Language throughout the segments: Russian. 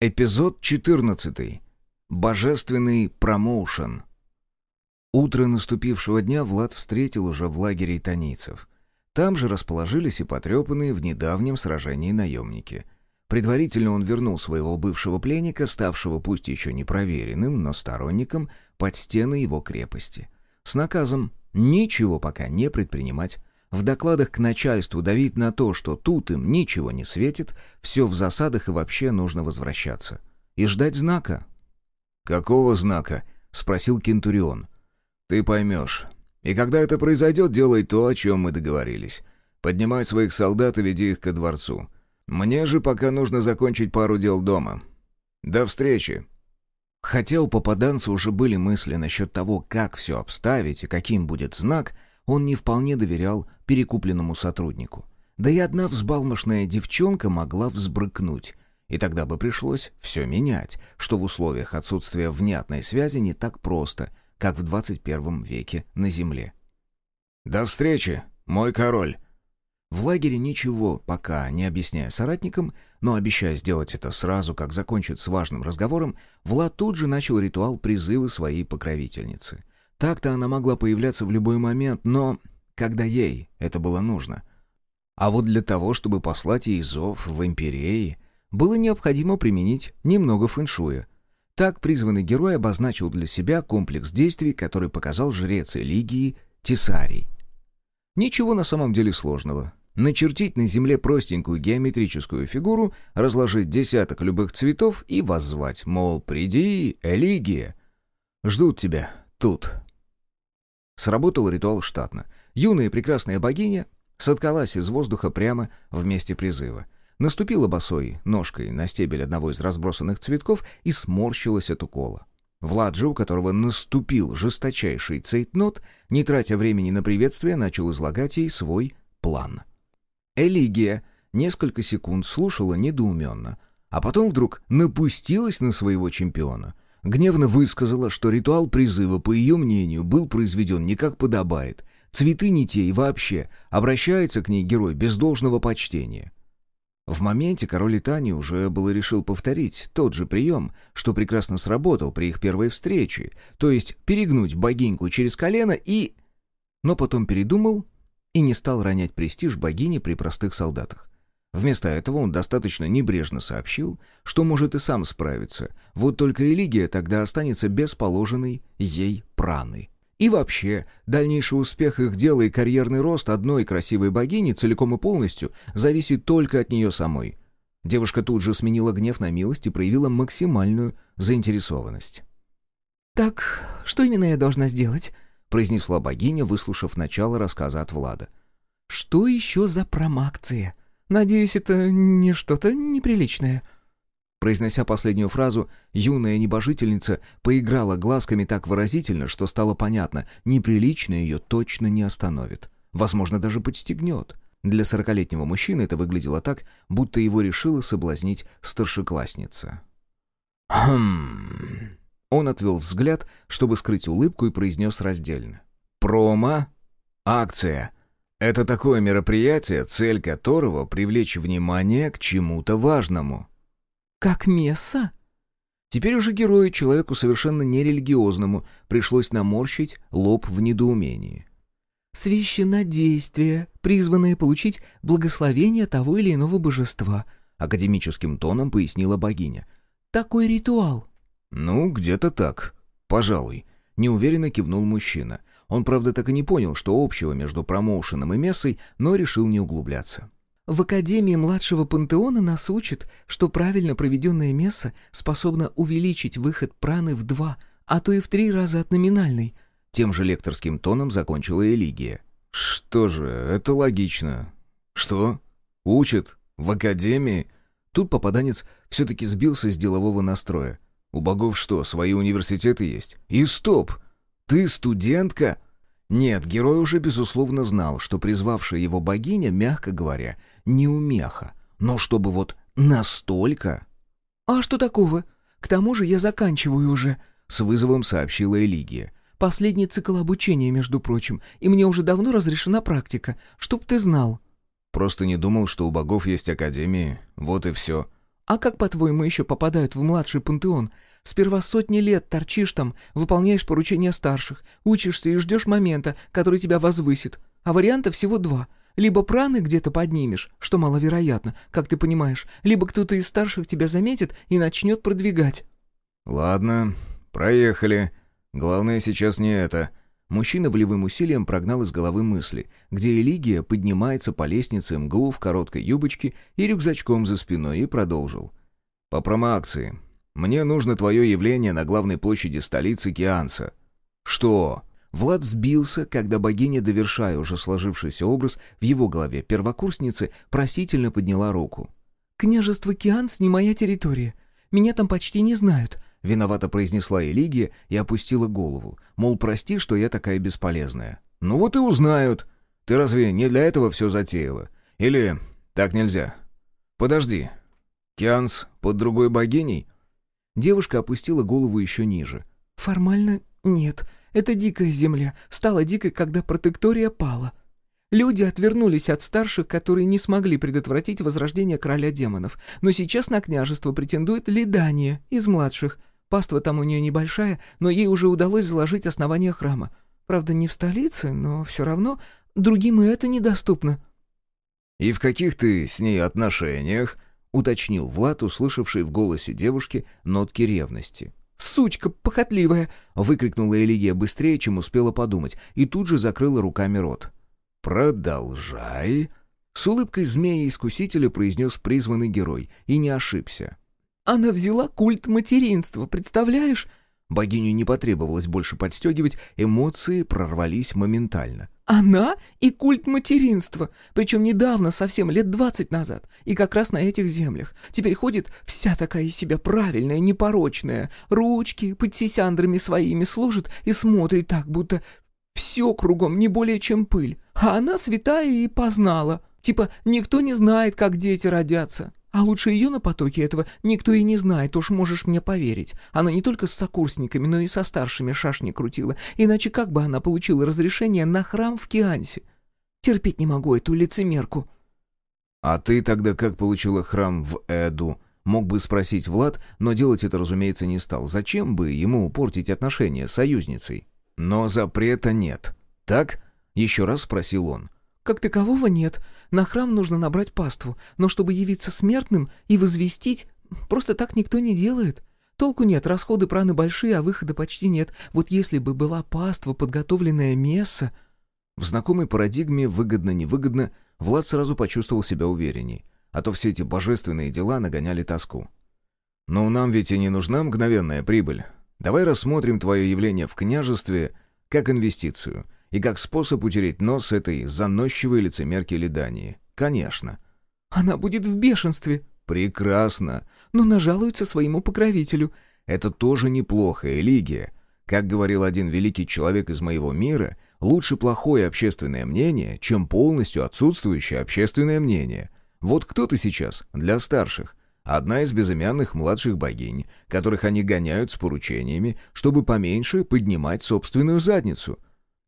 Эпизод 14. Божественный промоушен. Утро наступившего дня Влад встретил уже в лагере итанийцев. Там же расположились и потрепанные в недавнем сражении наемники. Предварительно он вернул своего бывшего пленника, ставшего пусть еще не проверенным, но сторонником, под стены его крепости. С наказом ничего пока не предпринимать, в докладах к начальству давить на то, что тут им ничего не светит, все в засадах и вообще нужно возвращаться. И ждать знака. «Какого знака?» — спросил Кентурион. «Ты поймешь. И когда это произойдет, делай то, о чем мы договорились. Поднимай своих солдат и веди их ко дворцу. Мне же пока нужно закончить пару дел дома. До встречи!» Хотя у попаданца уже были мысли насчет того, как все обставить и каким будет знак — он не вполне доверял перекупленному сотруднику. Да и одна взбалмошная девчонка могла взбрыкнуть, и тогда бы пришлось все менять, что в условиях отсутствия внятной связи не так просто, как в 21 веке на Земле. «До встречи, мой король!» В лагере ничего, пока не объясняя соратникам, но обещая сделать это сразу, как закончит с важным разговором, Влад тут же начал ритуал призыва своей покровительницы. Так-то она могла появляться в любой момент, но когда ей это было нужно. А вот для того, чтобы послать ей зов в империи, было необходимо применить немного фэншуя. Так призванный герой обозначил для себя комплекс действий, который показал жрец Элигии Тесарий. Ничего на самом деле сложного. Начертить на земле простенькую геометрическую фигуру, разложить десяток любых цветов и воззвать, мол, приди, Элигия. Ждут тебя тут, Сработал ритуал штатно. Юная прекрасная богиня соткалась из воздуха прямо в месте призыва. Наступила босой ножкой на стебель одного из разбросанных цветков и сморщилась от укола. Влад же, у которого наступил жесточайший цейтнот, не тратя времени на приветствие, начал излагать ей свой план. Элигия несколько секунд слушала недоуменно, а потом вдруг напустилась на своего чемпиона — Гневно высказала, что ритуал призыва, по ее мнению, был произведен не как подобает. Цветы не те и вообще. Обращается к ней герой без должного почтения. В моменте король Итани уже было решил повторить тот же прием, что прекрасно сработал при их первой встрече, то есть перегнуть богиньку через колено и... Но потом передумал и не стал ронять престиж богини при простых солдатах. Вместо этого он достаточно небрежно сообщил, что может и сам справиться, вот только Элигия тогда останется без положенной ей праны. И вообще, дальнейший успех их дела и карьерный рост одной красивой богини целиком и полностью зависит только от нее самой. Девушка тут же сменила гнев на милость и проявила максимальную заинтересованность. «Так, что именно я должна сделать?» — произнесла богиня, выслушав начало рассказа от Влада. «Что еще за промакция?» Надеюсь, это не что-то неприличное». Произнося последнюю фразу, юная небожительница поиграла глазками так выразительно, что стало понятно, неприлично ее точно не остановит. Возможно, даже подстегнет. Для сорокалетнего мужчины это выглядело так, будто его решила соблазнить старшеклассница. «Хм...» Он отвел взгляд, чтобы скрыть улыбку, и произнес раздельно. «Промо? Акция!» Это такое мероприятие, цель которого — привлечь внимание к чему-то важному. «Как месса?» Теперь уже герою, человеку совершенно нерелигиозному, пришлось наморщить лоб в недоумении. «Священнодействие, призванное получить благословение того или иного божества», академическим тоном пояснила богиня. «Такой ритуал». «Ну, где-то так. Пожалуй», — неуверенно кивнул мужчина. Он, правда, так и не понял, что общего между промоушеном и мессой, но решил не углубляться. В Академии младшего пантеона нас учат, что правильно проведенная месса способна увеличить выход праны в два, а то и в три раза от номинальной. Тем же лекторским тоном закончила Элигия. «Что же, это логично. Что? Учат? В Академии?» Тут попаданец все-таки сбился с делового настроя. «У богов что, свои университеты есть? И стоп! «Ты студентка?» Нет, герой уже безусловно знал, что призвавшая его богиня, мягко говоря, неумеха. Но чтобы вот настолько... «А что такого? К тому же я заканчиваю уже», — с вызовом сообщила Элигия. «Последний цикл обучения, между прочим, и мне уже давно разрешена практика, чтоб ты знал». «Просто не думал, что у богов есть академии, вот и все». А как, по-твоему, еще попадают в младший пантеон? Сперва сотни лет торчишь там, выполняешь поручения старших, учишься и ждешь момента, который тебя возвысит. А вариантов всего два. Либо праны где-то поднимешь, что маловероятно, как ты понимаешь, либо кто-то из старших тебя заметит и начнет продвигать». «Ладно, проехали. Главное сейчас не это». Мужчина волевым усилием прогнал из головы мысли, где Элигия поднимается по лестнице МГУ в короткой юбочке и рюкзачком за спиной, и продолжил. «По промоакции. Мне нужно твое явление на главной площади столицы Кианса». «Что?» Влад сбился, когда богиня, довершая уже сложившийся образ, в его голове первокурсницы просительно подняла руку. «Княжество Кианс не моя территория. Меня там почти не знают. — виновато произнесла Элигия и опустила голову. Мол, прости, что я такая бесполезная. «Ну вот и узнают. Ты разве не для этого все затеяла? Или так нельзя? Подожди. Кианс под другой богиней?» Девушка опустила голову еще ниже. «Формально нет. Это дикая земля. Стала дикой, когда протектория пала. Люди отвернулись от старших, которые не смогли предотвратить возрождение короля демонов. Но сейчас на княжество претендует Лидания из младших. Паства там у нее небольшая, но ей уже удалось заложить основание храма. Правда, не в столице, но все равно другим и это недоступно». «И в каких ты с ней отношениях?» — уточнил Влад, услышавший в голосе девушки нотки ревности. «Сучка похотливая!» — выкрикнула Элигия быстрее, чем успела подумать, и тут же закрыла руками рот. «Продолжай!» — с улыбкой змея-искусителя произнес призванный герой, и не ошибся. Она взяла культ материнства, представляешь?» Богиню не потребовалось больше подстегивать, эмоции прорвались моментально. «Она и культ материнства, причем недавно, совсем лет двадцать назад, и как раз на этих землях. Теперь ходит вся такая из себя правильная, непорочная, ручки под сисяндрами своими сложит и смотрит так, будто все кругом не более чем пыль, а она святая и познала. Типа никто не знает, как дети родятся. А лучше ее на потоке этого никто и не знает, уж можешь мне поверить. Она не только с сокурсниками, но и со старшими шашни крутила. Иначе как бы она получила разрешение на храм в Киансе? Терпеть не могу эту лицемерку». «А ты тогда как получила храм в Эду?» Мог бы спросить Влад, но делать это, разумеется, не стал. Зачем бы ему портить отношения с союзницей? Но запрета нет. «Так?» — еще раз спросил он. «Как такового нет. На храм нужно набрать паству, но чтобы явиться смертным и возвестить, просто так никто не делает. Толку нет, расходы праны большие, а выхода почти нет. Вот если бы была паства, подготовленная месса...» В знакомой парадигме «выгодно-невыгодно» Влад сразу почувствовал себя уверенней, а то все эти божественные дела нагоняли тоску. «Но нам ведь и не нужна мгновенная прибыль. Давай рассмотрим твое явление в княжестве как инвестицию — и как способ утереть нос этой заносчивой лицемерки Лидании. Конечно. «Она будет в бешенстве». «Прекрасно. Но нажалуется своему покровителю». «Это тоже неплохо, Элигия. Как говорил один великий человек из моего мира, лучше плохое общественное мнение, чем полностью отсутствующее общественное мнение. Вот кто ты сейчас для старших? Одна из безымянных младших богинь, которых они гоняют с поручениями, чтобы поменьше поднимать собственную задницу.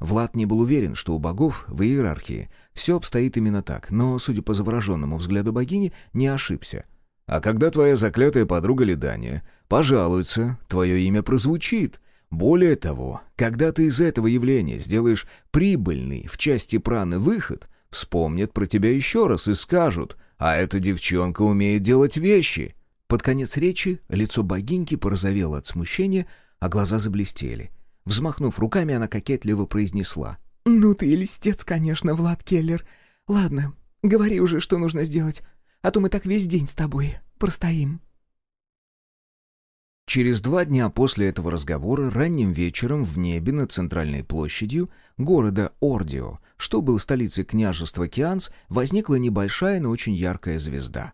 Влад не был уверен, что у богов в иерархии все обстоит именно так, но, судя по завороженному взгляду богини, не ошибся. А когда твоя заклятая подруга Ледания пожалуется, твое имя прозвучит. Более того, когда ты из этого явления сделаешь прибыльный в части праны выход, вспомнят про тебя еще раз и скажут, а эта девчонка умеет делать вещи. Под конец речи лицо богиньки порозовело от смущения, а глаза заблестели — Взмахнув руками, она кокетливо произнесла. «Ну ты и листец, конечно, Влад Келлер. Ладно, говори уже, что нужно сделать, а то мы так весь день с тобой простоим». Через два дня после этого разговора ранним вечером в небе над центральной площадью города Ордио, что был столицей княжества Кианс, возникла небольшая, но очень яркая звезда.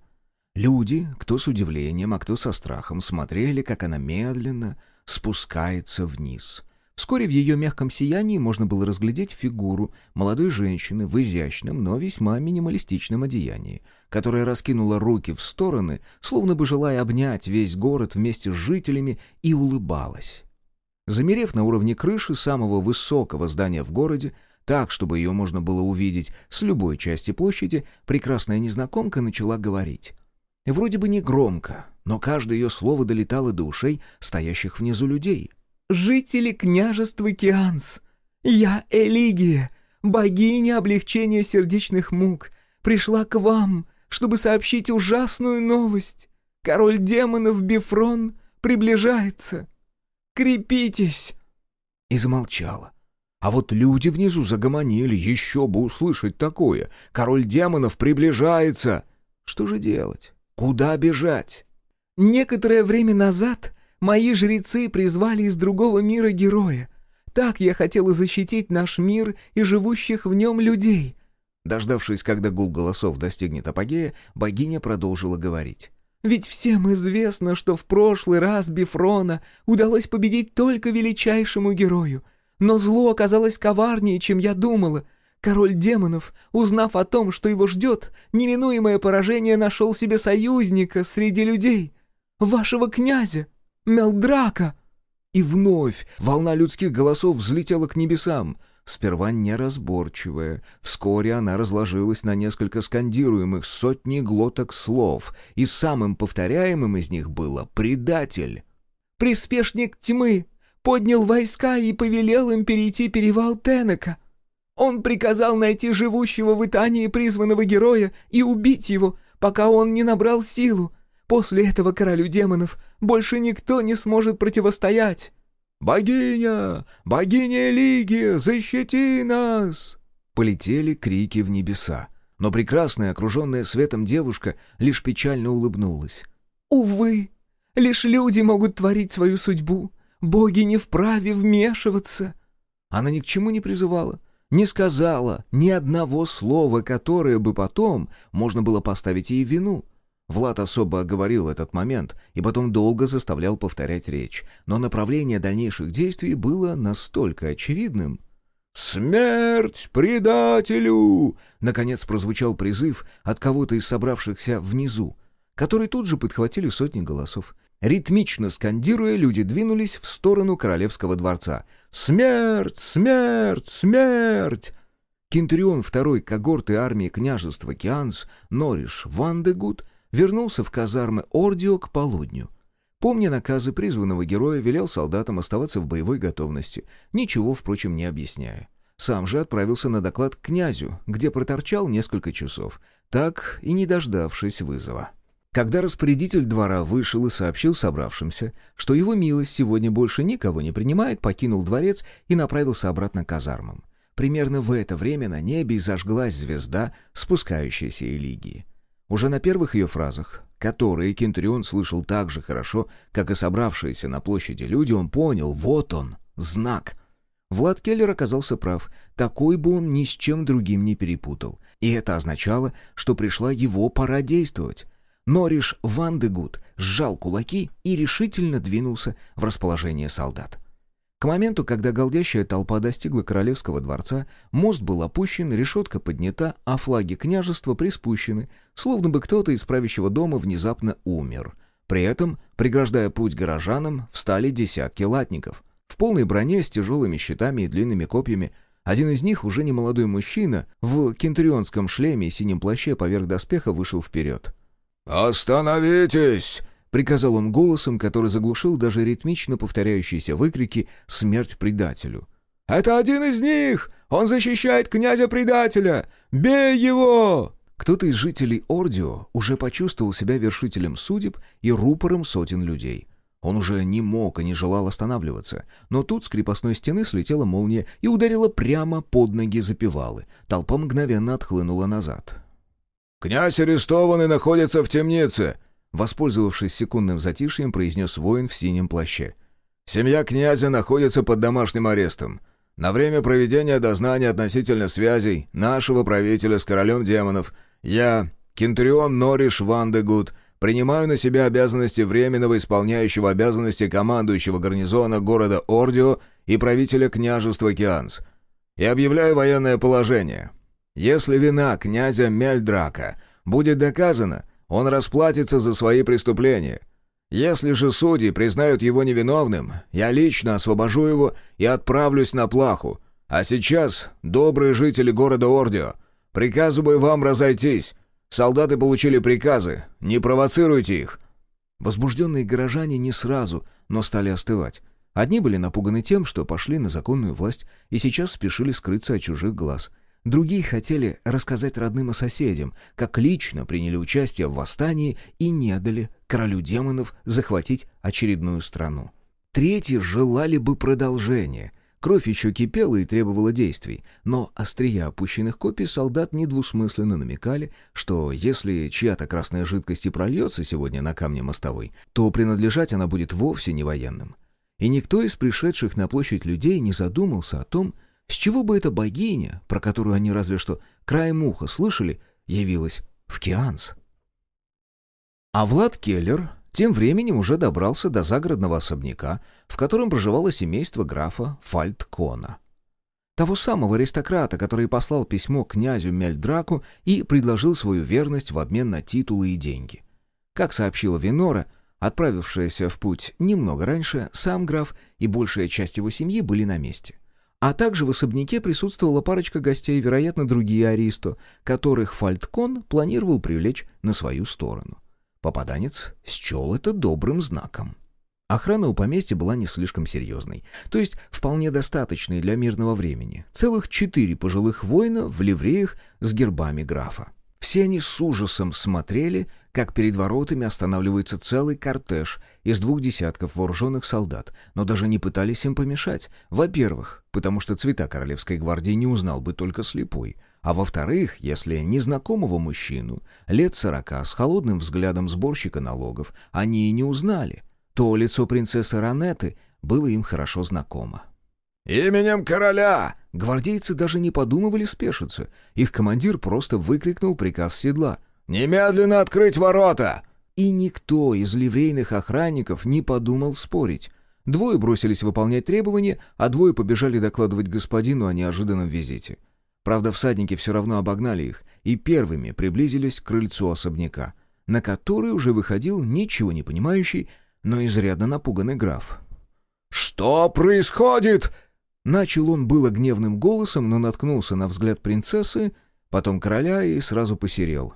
Люди, кто с удивлением, а кто со страхом, смотрели, как она медленно спускается вниз — Вскоре в ее мягком сиянии можно было разглядеть фигуру молодой женщины в изящном, но весьма минималистичном одеянии, которая раскинула руки в стороны, словно бы желая обнять весь город вместе с жителями, и улыбалась. Замерев на уровне крыши самого высокого здания в городе, так, чтобы ее можно было увидеть с любой части площади, прекрасная незнакомка начала говорить. Вроде бы не громко, но каждое ее слово долетало до ушей стоящих внизу людей. «Жители княжества Кианс, я Элигия, богиня облегчения сердечных мук, пришла к вам, чтобы сообщить ужасную новость. Король демонов Бифрон приближается. Крепитесь!» И замолчала. А вот люди внизу загомонили, еще бы услышать такое. Король демонов приближается. Что же делать? Куда бежать? Некоторое время назад мои жрецы призвали из другого мира героя. Так я хотела защитить наш мир и живущих в нем людей. Дождавшись, когда гул голосов достигнет апогея, богиня продолжила говорить. Ведь всем известно, что в прошлый раз Бифрона удалось победить только величайшему герою — но зло оказалось коварнее, чем я думала. Король демонов, узнав о том, что его ждет, неминуемое поражение нашел себе союзника среди людей. Вашего князя, Мелдрака. И вновь волна людских голосов взлетела к небесам. Сперва неразборчивая, вскоре она разложилась на несколько скандируемых сотни глоток слов, и самым повторяемым из них было «предатель». «Приспешник тьмы, поднял войска и повелел им перейти перевал Тенека. Он приказал найти живущего в Итании призванного героя и убить его, пока он не набрал силу. После этого королю демонов больше никто не сможет противостоять. «Богиня! Богиня Лиги, защити нас!» Полетели крики в небеса. Но прекрасная, окруженная светом девушка лишь печально улыбнулась. «Увы, лишь люди могут творить свою судьбу. Боги не вправе вмешиваться!» Она ни к чему не призывала, не сказала ни одного слова, которое бы потом можно было поставить ей вину. Влад особо оговорил этот момент и потом долго заставлял повторять речь, но направление дальнейших действий было настолько очевидным. «Смерть предателю!» Наконец прозвучал призыв от кого-то из собравшихся внизу, который тут же подхватили сотни голосов. Ритмично скандируя, люди двинулись в сторону королевского дворца. «Смерть! Смерть! Смерть!» Кентурион второй когорты армии княжества Кианс, Нориш Вандегут, вернулся в казармы Ордио к полудню. Помня наказы призванного героя, велел солдатам оставаться в боевой готовности, ничего, впрочем, не объясняя. Сам же отправился на доклад к князю, где проторчал несколько часов, так и не дождавшись вызова. Когда распорядитель двора вышел и сообщил собравшимся, что его милость сегодня больше никого не принимает, покинул дворец и направился обратно к казармам. Примерно в это время на небе зажглась звезда спускающейся Элигии. Уже на первых ее фразах, которые Кентурион слышал так же хорошо, как и собравшиеся на площади люди, он понял, вот он, знак. Влад Келлер оказался прав, такой бы он ни с чем другим не перепутал. И это означало, что пришла его пора действовать. Нориш Вандегут сжал кулаки и решительно двинулся в расположение солдат. К моменту, когда голдящая толпа достигла королевского дворца, мост был опущен, решетка поднята, а флаги княжества приспущены, словно бы кто-то из правящего дома внезапно умер. При этом, преграждая путь горожанам, встали десятки латников. В полной броне с тяжелыми щитами и длинными копьями один из них, уже не молодой мужчина, в кентурионском шлеме и синем плаще поверх доспеха вышел вперед. «Остановитесь!» — приказал он голосом, который заглушил даже ритмично повторяющиеся выкрики «Смерть предателю!» «Это один из них! Он защищает князя-предателя! Бей его!» Кто-то из жителей Ордио уже почувствовал себя вершителем судеб и рупором сотен людей. Он уже не мог и не желал останавливаться, но тут с крепостной стены слетела молния и ударила прямо под ноги запевалы. Толпа мгновенно отхлынула назад. «Князь арестованный находится в темнице», — воспользовавшись секундным затишьем, произнес воин в синем плаще. «Семья князя находится под домашним арестом. На время проведения дознания относительно связей нашего правителя с королем демонов я, Кентурион Нориш Вандегуд, принимаю на себя обязанности временного исполняющего обязанности командующего гарнизона города Ордио и правителя княжества Кианс и объявляю военное положение. Если вина князя Мельдрака будет доказана, он расплатится за свои преступления. Если же судьи признают его невиновным, я лично освобожу его и отправлюсь на плаху. А сейчас, добрые жители города Ордио, приказываю вам разойтись. Солдаты получили приказы. Не провоцируйте их!» Возбужденные горожане не сразу, но стали остывать. Одни были напуганы тем, что пошли на законную власть и сейчас спешили скрыться от чужих глаз. Другие хотели рассказать родным и соседям, как лично приняли участие в восстании и не дали королю демонов захватить очередную страну. Третьи желали бы продолжения. Кровь еще кипела и требовала действий, но острия опущенных копий солдат недвусмысленно намекали, что если чья-то красная жидкость и прольется сегодня на камне мостовой, то принадлежать она будет вовсе не военным. И никто из пришедших на площадь людей не задумался о том, с чего бы эта богиня, про которую они разве что краем уха слышали, явилась в Кианс. А Влад Келлер тем временем уже добрался до загородного особняка, в котором проживало семейство графа Фальткона. Того самого аристократа, который послал письмо князю Мельдраку и предложил свою верность в обмен на титулы и деньги. Как сообщила Винора, отправившаяся в путь немного раньше, сам граф и большая часть его семьи были на месте. А также в особняке присутствовала парочка гостей, вероятно, другие аристо, которых Фальткон планировал привлечь на свою сторону. Попаданец счел это добрым знаком. Охрана у поместья была не слишком серьезной, то есть вполне достаточной для мирного времени. Целых четыре пожилых воина в ливреях с гербами графа. Все они с ужасом смотрели, как перед воротами останавливается целый кортеж из двух десятков вооруженных солдат, но даже не пытались им помешать. Во-первых, потому что цвета Королевской гвардии не узнал бы только слепой, а во-вторых, если незнакомого мужчину, лет сорока, с холодным взглядом сборщика налогов, они и не узнали, то лицо принцессы Ранеты было им хорошо знакомо. «Именем короля!» Гвардейцы даже не подумывали спешиться. Их командир просто выкрикнул приказ седла. «Немедленно открыть ворота!» И никто из ливрейных охранников не подумал спорить. Двое бросились выполнять требования, а двое побежали докладывать господину о неожиданном визите. Правда, всадники все равно обогнали их и первыми приблизились к крыльцу особняка, на который уже выходил ничего не понимающий, но изрядно напуганный граф. «Что происходит?» Начал он было гневным голосом, но наткнулся на взгляд принцессы, потом короля и сразу посерел.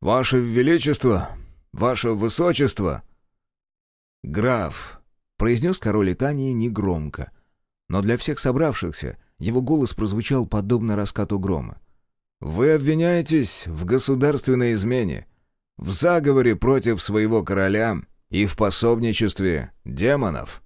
«Ваше Величество! Ваше Высочество!» «Граф!» — произнес король Итании негромко, но для всех собравшихся — его голос прозвучал подобно раскату грома. «Вы обвиняетесь в государственной измене, в заговоре против своего короля и в пособничестве демонов».